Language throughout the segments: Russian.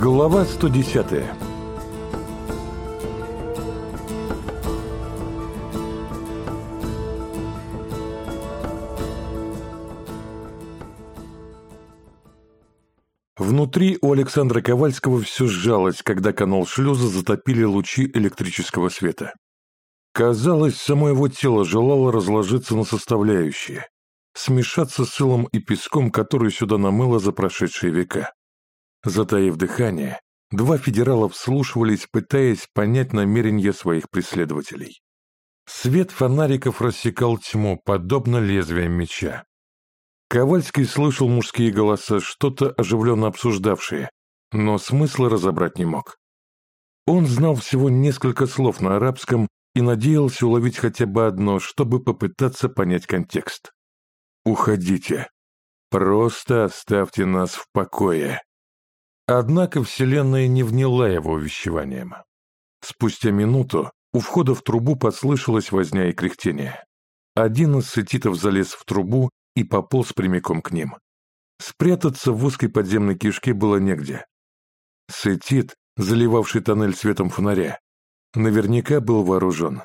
Глава 110 Внутри у Александра Ковальского все сжалось, когда канал шлюза затопили лучи электрического света. Казалось, само его тело желало разложиться на составляющие, смешаться с сылом и песком, который сюда намыло за прошедшие века. Затаив дыхание, два федерала вслушивались, пытаясь понять намерения своих преследователей. Свет фонариков рассекал тьму, подобно лезвиям меча. Ковальский слышал мужские голоса, что-то оживленно обсуждавшие, но смысла разобрать не мог. Он знал всего несколько слов на арабском и надеялся уловить хотя бы одно, чтобы попытаться понять контекст. «Уходите. Просто оставьте нас в покое». Однако Вселенная не вняла его увещеванием. Спустя минуту у входа в трубу послышалась возня и кряхтение. Один из сетитов залез в трубу и пополз прямиком к ним. Спрятаться в узкой подземной кишке было негде. Сетит, заливавший тоннель светом фонаря, наверняка был вооружен.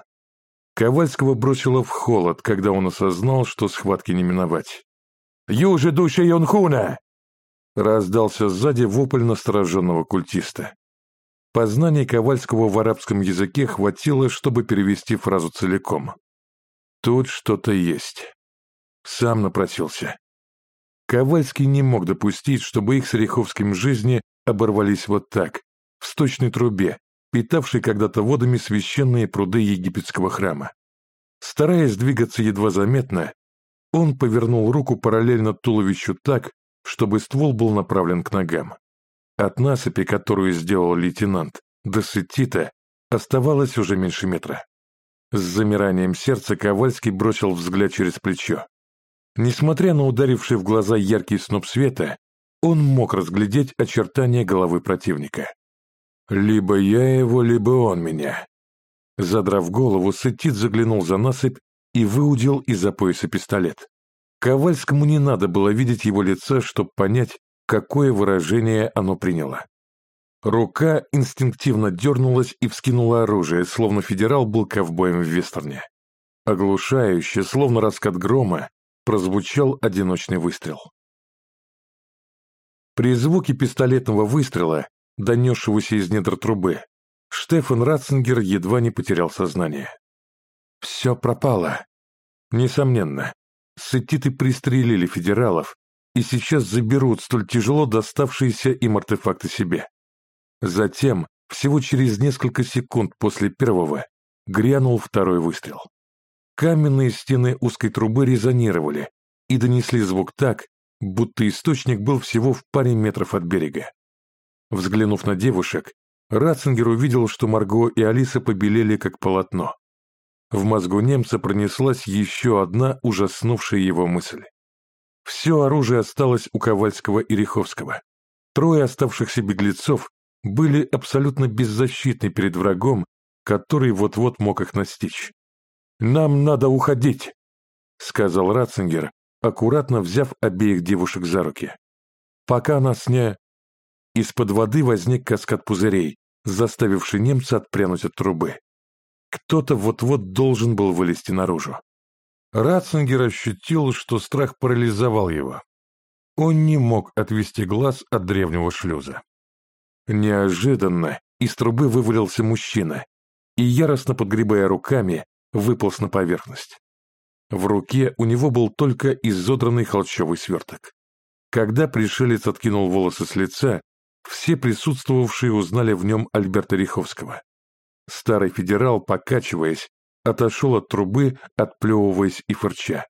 Ковальского бросило в холод, когда он осознал, что схватки не миновать. «Южи душа Йонхуна!» Раздался сзади вопль настороженного культиста. Познаний Ковальского в арабском языке хватило, чтобы перевести фразу целиком. «Тут что-то есть». Сам напросился. Ковальский не мог допустить, чтобы их с Риховским жизни оборвались вот так, в сточной трубе, питавшей когда-то водами священные пруды египетского храма. Стараясь двигаться едва заметно, он повернул руку параллельно туловищу так, чтобы ствол был направлен к ногам. От насыпи, которую сделал лейтенант, до сетита оставалось уже меньше метра. С замиранием сердца Ковальский бросил взгляд через плечо. Несмотря на ударивший в глаза яркий сноп света, он мог разглядеть очертания головы противника. Либо я его, либо он меня. Задрав голову, Сетит заглянул за насыпь и выудил из-за пояса пистолет. Ковальскому не надо было видеть его лица, чтобы понять, какое выражение оно приняло. Рука инстинктивно дернулась и вскинула оружие, словно федерал был ковбоем в вестерне. Оглушающе, словно раскат грома, прозвучал одиночный выстрел. При звуке пистолетного выстрела донесшегося из недр трубы, Штефан Ратцингер едва не потерял сознание. Все пропало. Несомненно, сетиты пристрелили федералов и сейчас заберут столь тяжело доставшиеся им артефакты себе. Затем, всего через несколько секунд после первого, грянул второй выстрел. Каменные стены узкой трубы резонировали и донесли звук так, будто источник был всего в паре метров от берега. Взглянув на девушек, Ратцингер увидел, что Марго и Алиса побелели как полотно. В мозгу немца пронеслась еще одна ужаснувшая его мысль. Все оружие осталось у Ковальского и Риховского. Трое оставшихся беглецов были абсолютно беззащитны перед врагом, который вот-вот мог их настичь. «Нам надо уходить», — сказал Ратцингер, аккуратно взяв обеих девушек за руки. «Пока нас не...» Из-под воды возник каскад пузырей, заставивший немца отпрянуть от трубы. Кто-то вот-вот должен был вылезти наружу. Ратцингер ощутил, что страх парализовал его. Он не мог отвести глаз от древнего шлюза. Неожиданно из трубы вывалился мужчина и, яростно подгребая руками, выполз на поверхность. В руке у него был только изодранный холщовый сверток. Когда пришелец откинул волосы с лица, все присутствовавшие узнали в нем Альберта Риховского. Старый федерал, покачиваясь, отошел от трубы, отплевываясь и фырча.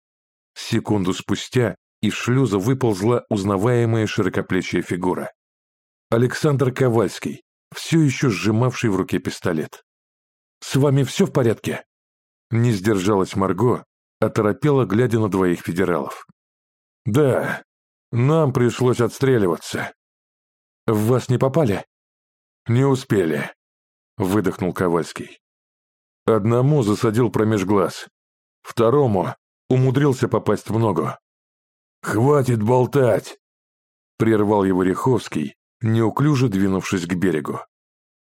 Секунду спустя из шлюза выползла узнаваемая широкоплечья фигура. Александр Ковальский, все еще сжимавший в руке пистолет. «С вами все в порядке?» Не сдержалась Марго, оторопела, глядя на двоих федералов. «Да, нам пришлось отстреливаться», «В вас не попали?» «Не успели», — выдохнул Ковальский. Одному засадил промеж глаз, второму умудрился попасть в ногу. «Хватит болтать!» — прервал его Риховский, неуклюже двинувшись к берегу.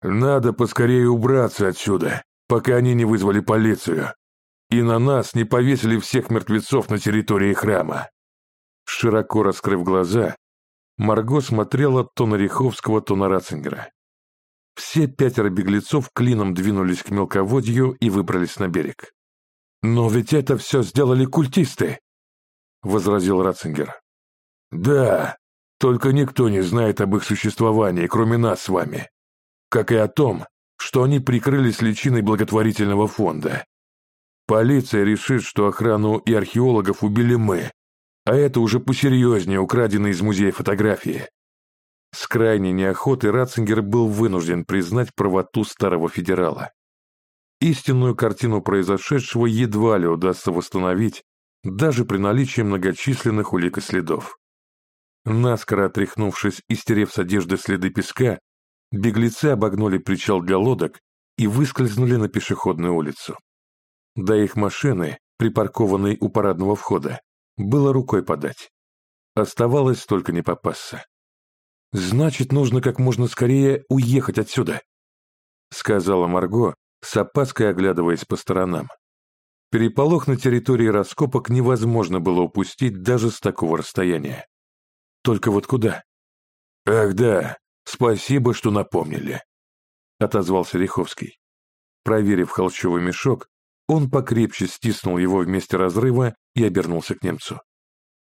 «Надо поскорее убраться отсюда, пока они не вызвали полицию, и на нас не повесили всех мертвецов на территории храма». Широко раскрыв глаза, Марго смотрела то на Риховского, то на Ратцингера. Все пятеро беглецов клином двинулись к мелководью и выбрались на берег. «Но ведь это все сделали культисты!» — возразил Ратцингер. «Да, только никто не знает об их существовании, кроме нас с вами. Как и о том, что они прикрылись личиной благотворительного фонда. Полиция решит, что охрану и археологов убили мы, а это уже посерьезнее украденные из музея фотографии. С крайней неохотой Ратцингер был вынужден признать правоту старого федерала. Истинную картину произошедшего едва ли удастся восстановить, даже при наличии многочисленных улик и следов. Наскоро отряхнувшись и стерев с одежды следы песка, беглецы обогнули причал для лодок и выскользнули на пешеходную улицу. До их машины, припаркованной у парадного входа, было рукой подать. Оставалось только не попасться. «Значит, нужно как можно скорее уехать отсюда», — сказала Марго, с опаской оглядываясь по сторонам. Переполох на территории раскопок невозможно было упустить даже с такого расстояния. Только вот куда? Ах да, спасибо, что напомнили, отозвался Риховский. Проверив холщовый мешок, он покрепче стиснул его вместе разрыва и обернулся к немцу.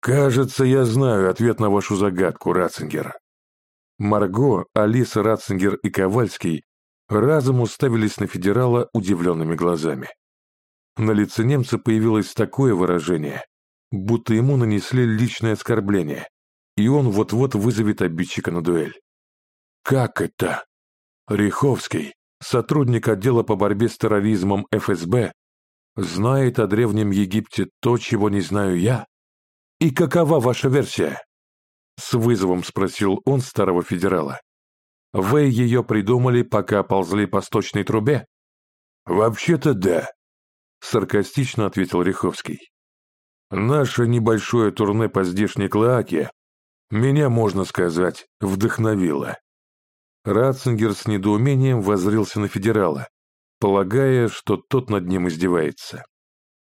«Кажется, я знаю ответ на вашу загадку, Ратцингер». Марго, Алиса Ратцингер и Ковальский разом уставились на федерала удивленными глазами. На лице немца появилось такое выражение, будто ему нанесли личное оскорбление, и он вот-вот вызовет обидчика на дуэль. «Как это?» Риховский, сотрудник отдела по борьбе с терроризмом ФСБ, знает о Древнем Египте то, чего не знаю я? И какова ваша версия?» С вызовом спросил он старого федерала. «Вы ее придумали, пока ползли по сточной трубе?» «Вообще-то да», — саркастично ответил Риховский. «Наше небольшое турне по здешней Клоаке меня, можно сказать, вдохновило. Ратцингер с недоумением воззрился на федерала, полагая, что тот над ним издевается.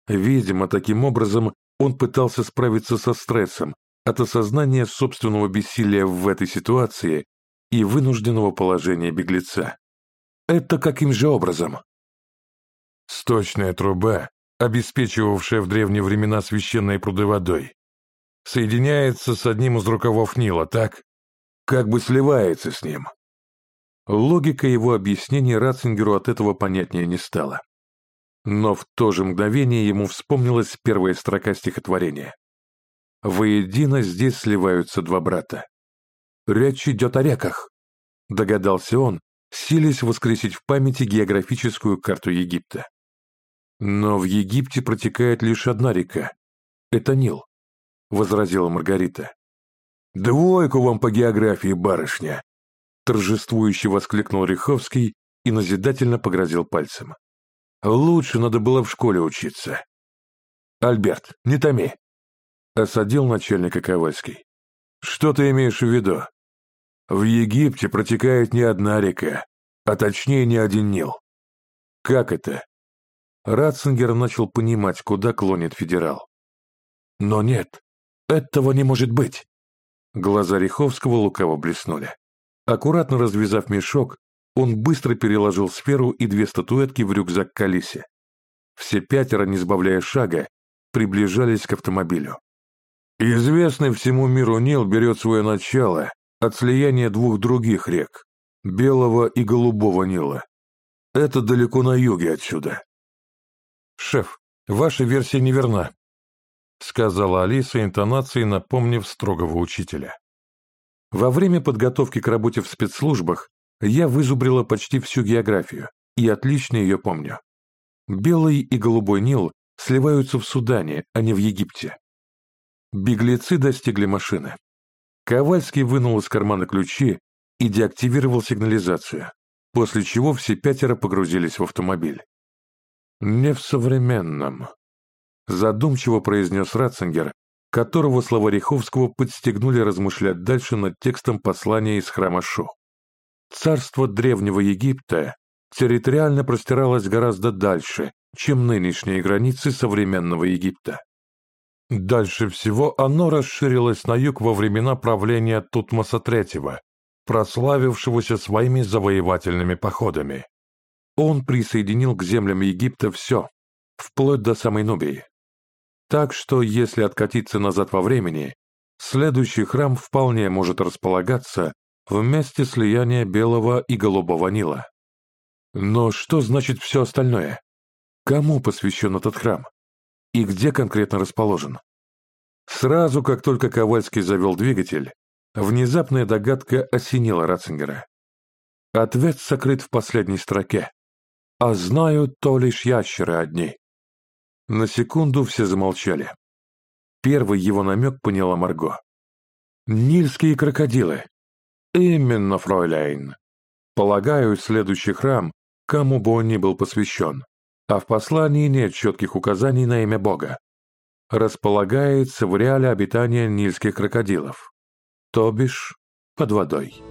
Видимо, таким образом он пытался справиться со стрессом от осознания собственного бессилия в этой ситуации и вынужденного положения беглеца. Это каким же образом? Сточная труба, обеспечивавшая в древние времена священные пруды водой, соединяется с одним из рукавов Нила, так? Как бы сливается с ним. Логика его объяснений Ратцингеру от этого понятнее не стала. Но в то же мгновение ему вспомнилась первая строка стихотворения. «Воедино здесь сливаются два брата». «Речь идет о реках», — догадался он, силясь воскресить в памяти географическую карту Египта. Но в Египте протекает лишь одна река — это Нил. — возразила Маргарита. «Двойку вам по географии, барышня!» Торжествующе воскликнул Риховский и назидательно погрозил пальцем. «Лучше надо было в школе учиться». «Альберт, не томи!» — осадил начальника Ковальский. «Что ты имеешь в виду? В Египте протекает не одна река, а точнее не один Нил. Как это?» Ратцингер начал понимать, куда клонит федерал. «Но нет, «Этого не может быть!» Глаза Риховского лукаво блеснули. Аккуратно развязав мешок, он быстро переложил сферу и две статуэтки в рюкзак Калисе. Все пятеро, не сбавляя шага, приближались к автомобилю. Известный всему миру Нил берет свое начало от слияния двух других рек – Белого и Голубого Нила. Это далеко на юге отсюда. «Шеф, ваша версия неверна», — сказала Алиса интонацией, напомнив строгого учителя. Во время подготовки к работе в спецслужбах я вызубрила почти всю географию и отлично ее помню. Белый и голубой Нил сливаются в Судане, а не в Египте. Беглецы достигли машины. Ковальский вынул из кармана ключи и деактивировал сигнализацию, после чего все пятеро погрузились в автомобиль. «Не в современном», задумчиво произнес Ратцингер, которого слова Риховского подстегнули размышлять дальше над текстом послания из храма Шу. Царство Древнего Египта территориально простиралось гораздо дальше, чем нынешние границы современного Египта. Дальше всего оно расширилось на юг во времена правления Тутмоса III, прославившегося своими завоевательными походами. Он присоединил к землям Египта все, вплоть до самой Нубии. Так что, если откатиться назад во времени, следующий храм вполне может располагаться в месте слияния Белого и Голубого Нила. Но что значит все остальное? Кому посвящен этот храм? И где конкретно расположен? Сразу, как только Ковальский завел двигатель, внезапная догадка осенила Ратцингера. Ответ сокрыт в последней строке. «А знают то лишь ящеры одни». На секунду все замолчали. Первый его намек поняла Марго. «Нильские крокодилы». «Именно, фройляйн. Полагаю, следующий храм, кому бы он ни был посвящен, а в послании нет четких указаний на имя Бога. Располагается в реале обитания нильских крокодилов, то бишь под водой».